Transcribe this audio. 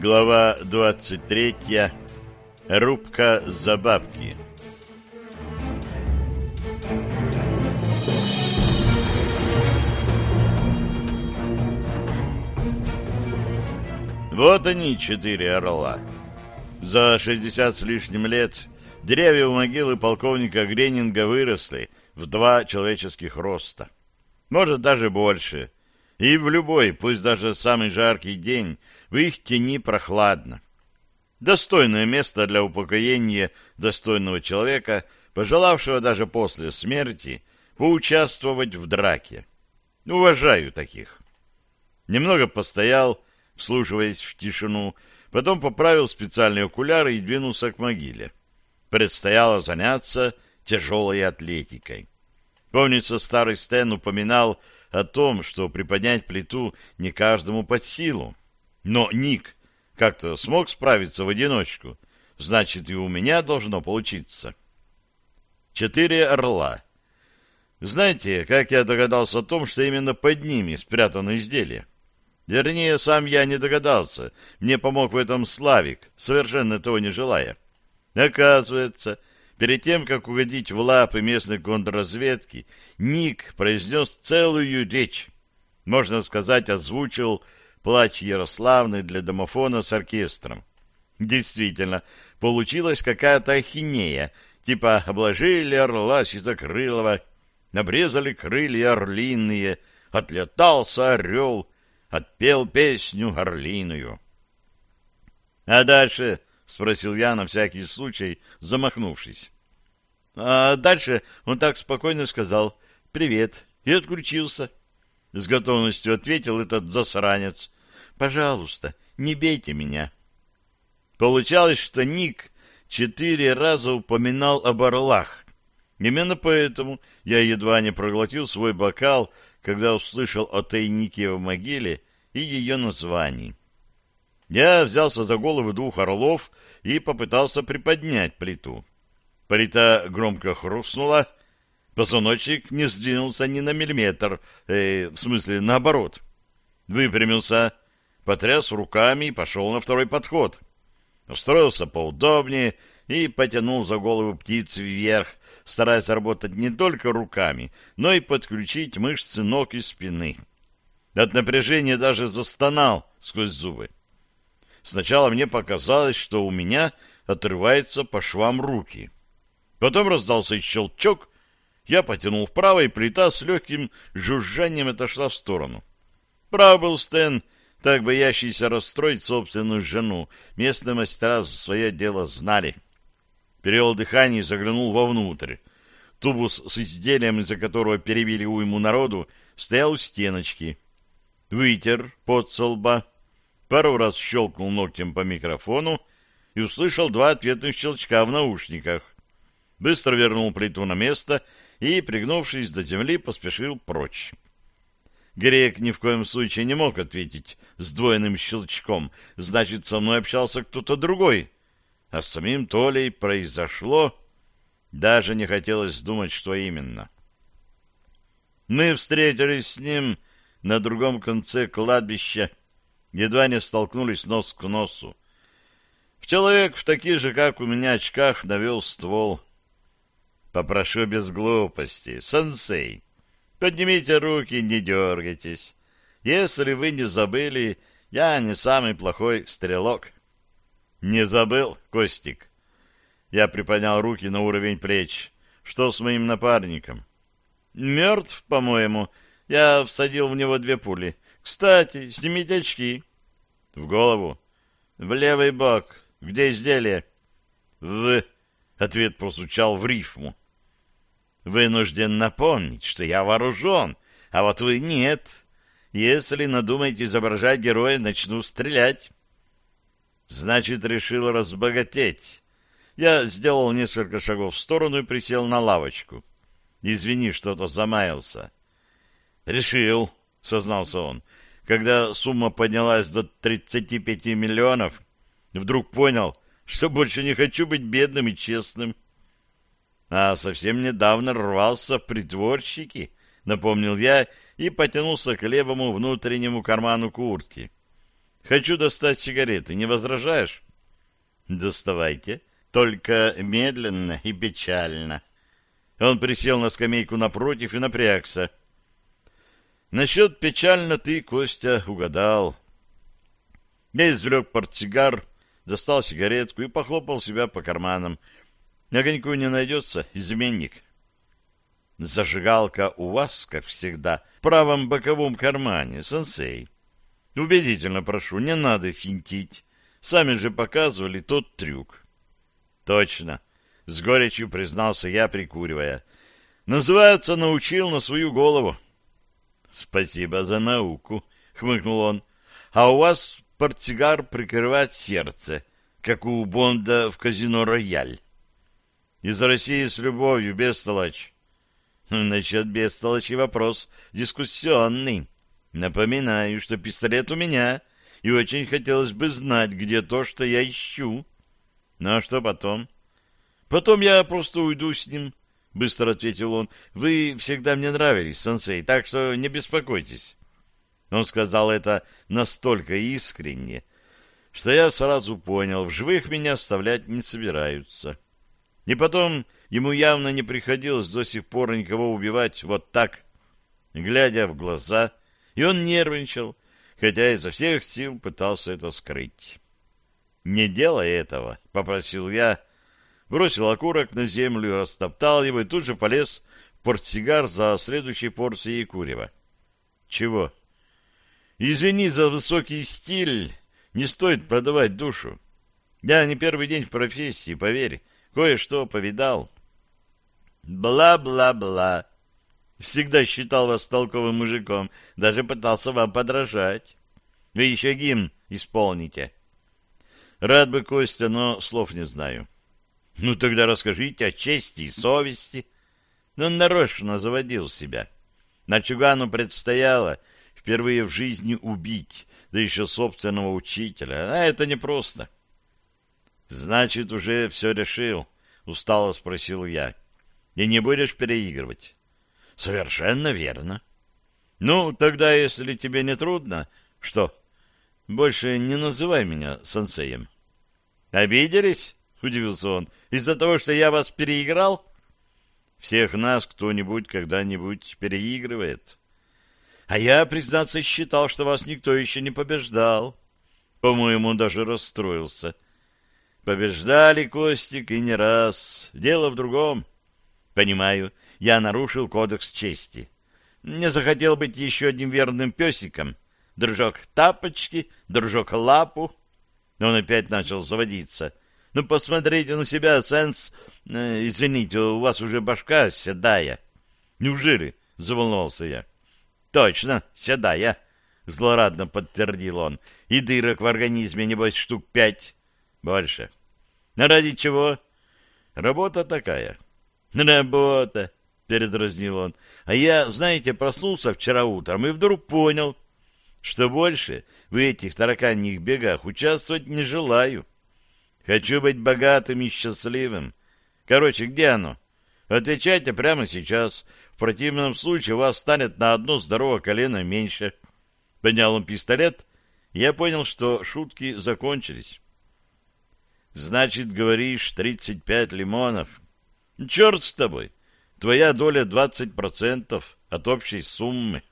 Глава 23. Рубка за бабки. Вот они, четыре орла. За шестьдесят с лишним лет деревья у могилы полковника Гренинга выросли в два человеческих роста. Может, даже больше. И в любой, пусть даже самый жаркий день, в их тени прохладно. Достойное место для упокоения достойного человека, пожелавшего даже после смерти поучаствовать в драке. Уважаю таких. Немного постоял, вслушиваясь в тишину, потом поправил специальные окуляры и двинулся к могиле. Предстояло заняться тяжелой атлетикой. Помнится, старый Стэн упоминал о том, что приподнять плиту не каждому под силу. Но Ник как-то смог справиться в одиночку, значит, и у меня должно получиться. Четыре орла. Знаете, как я догадался о том, что именно под ними спрятано изделие? Вернее, сам я не догадался. Мне помог в этом Славик, совершенно этого не желая. Оказывается, перед тем, как угодить в лапы местной контрразведки, Ник произнес целую речь. Можно сказать, озвучил плач Ярославны для домофона с оркестром. Действительно, получилась какая-то ахинея, типа обложили орла Сизокрылова, обрезали крылья орлиные, отлетался орел, отпел песню орлиную. — А дальше? — спросил я на всякий случай, замахнувшись. А дальше он так спокойно сказал «Привет» и отключился. С готовностью ответил этот засранец. «Пожалуйста, не бейте меня». Получалось, что Ник четыре раза упоминал об орлах. Именно поэтому я едва не проглотил свой бокал, когда услышал о тайнике в могиле и ее названии. Я взялся за головы двух орлов и попытался приподнять плиту. Плита громко хрустнула, позвоночник не сдвинулся ни на миллиметр, э, в смысле, наоборот. Выпрямился, потряс руками и пошел на второй подход. Устроился поудобнее и потянул за голову птицы вверх, стараясь работать не только руками, но и подключить мышцы ног и спины. От напряжения даже застонал сквозь зубы. Сначала мне показалось, что у меня отрываются по швам руки. Потом раздался щелчок, я потянул вправо, и плита с легким жужжанием отошла в сторону. Прав был Стэн, так боящийся расстроить собственную жену. Местные мастера свое дело знали. Перевел дыхание и заглянул вовнутрь. Тубус с изделием, из-за которого перебили уйму народу, стоял у стеночки. Вытер под со пару раз щелкнул ногтем по микрофону и услышал два ответных щелчка в наушниках. Быстро вернул плиту на место и, пригнувшись до земли, поспешил прочь. Грек ни в коем случае не мог ответить сдвоенным щелчком, значит, со мной общался кто-то другой. А с самим Толей произошло... Даже не хотелось думать, что именно. Мы встретились с ним на другом конце кладбища, едва не столкнулись нос к носу. В человек в таких же, как у меня, очках навел ствол. Попрошу без глупости. Сенсей, поднимите руки, не дергайтесь. Если вы не забыли, я не самый плохой стрелок. Не забыл, Костик? Я приподнял руки на уровень плеч. Что с моим напарником? Мертв, по-моему. Я всадил в него две пули. Кстати, снимите очки. В голову. В левый бок. Где изделие? В... Ответ прозвучал в рифму. Вынужден напомнить, что я вооружен, а вот вы нет. Если надумаете изображать героя, начну стрелять. Значит, решил разбогатеть. Я сделал несколько шагов в сторону и присел на лавочку. Извини, что-то замаялся. Решил, сознался он. Когда сумма поднялась до 35 миллионов, вдруг понял, что больше не хочу быть бедным и честным а совсем недавно рвался в притворщики, напомнил я и потянулся к левому внутреннему карману куртки. Хочу достать сигареты, не возражаешь? Доставайте, только медленно и печально. Он присел на скамейку напротив и напрягся. Насчет печально ты, Костя, угадал. Я извлек портсигар, достал сигаретку и похлопал себя по карманам. Огоньку не найдется, изменник. Зажигалка у вас, как всегда, в правом боковом кармане, сенсей. Убедительно прошу, не надо финтить. Сами же показывали тот трюк. Точно, с горечью признался я, прикуривая. Называется, научил на свою голову. Спасибо за науку, хмыкнул он. А у вас портсигар прикрывает сердце, как у Бонда в казино «Рояль». Из России с любовью, бестолочь. Насчет бестолочи вопрос дискуссионный. Напоминаю, что пистолет у меня, и очень хотелось бы знать, где то, что я ищу. Ну а что потом? Потом я просто уйду с ним, — быстро ответил он. Вы всегда мне нравились, сенсей, так что не беспокойтесь. Он сказал это настолько искренне, что я сразу понял, в живых меня оставлять не собираются. И потом ему явно не приходилось до сих пор никого убивать вот так, глядя в глаза, и он нервничал, хотя изо всех сил пытался это скрыть. «Не делай этого», — попросил я, бросил окурок на землю, растоптал его и тут же полез в портсигар за следующей порцией курева. «Чего?» «Извини за высокий стиль, не стоит продавать душу. Я не первый день в профессии, поверь, кое-что повидал». «Бла-бла-бла», Всегда считал вас толковым мужиком, даже пытался вам подражать. Вы еще гимн исполните. Рад бы, Костя, но слов не знаю. Ну, тогда расскажите о чести и совести. Но он нарочно заводил себя. Начугану предстояло впервые в жизни убить, да еще собственного учителя. А это непросто. Значит, уже все решил, устало спросил я. И не будешь переигрывать? Совершенно верно. Ну, тогда, если тебе не трудно, что? Больше не называй меня сенсеем. Обиделись? Удивился он. Из-за того, что я вас переиграл? Всех нас кто-нибудь когда-нибудь переигрывает. А я, признаться, считал, что вас никто еще не побеждал. По-моему, даже расстроился. Побеждали, Костик, и не раз. Дело в другом. Понимаю, я нарушил кодекс чести. Не захотел быть еще одним верным песиком. Дружок тапочки, дружок лапу. Он опять начал заводиться. Ну, посмотрите на себя, Сенс. Э, извините, у вас уже башка седая. Неужели? Заволновался я. Точно, седая. Злорадно подтвердил он. И дырок в организме, небось, штук пять. Больше. А ради чего? Работа такая. Работа передразнил он. А я, знаете, проснулся вчера утром и вдруг понял, что больше в этих тараканьих бегах участвовать не желаю. Хочу быть богатым и счастливым. Короче, где оно? Отвечайте прямо сейчас. В противном случае вас станет на одно здоровое колено меньше. Поднял он пистолет, я понял, что шутки закончились. Значит, говоришь, тридцать пять лимонов. Черт с тобой! Твоя доля 20% от общей суммы.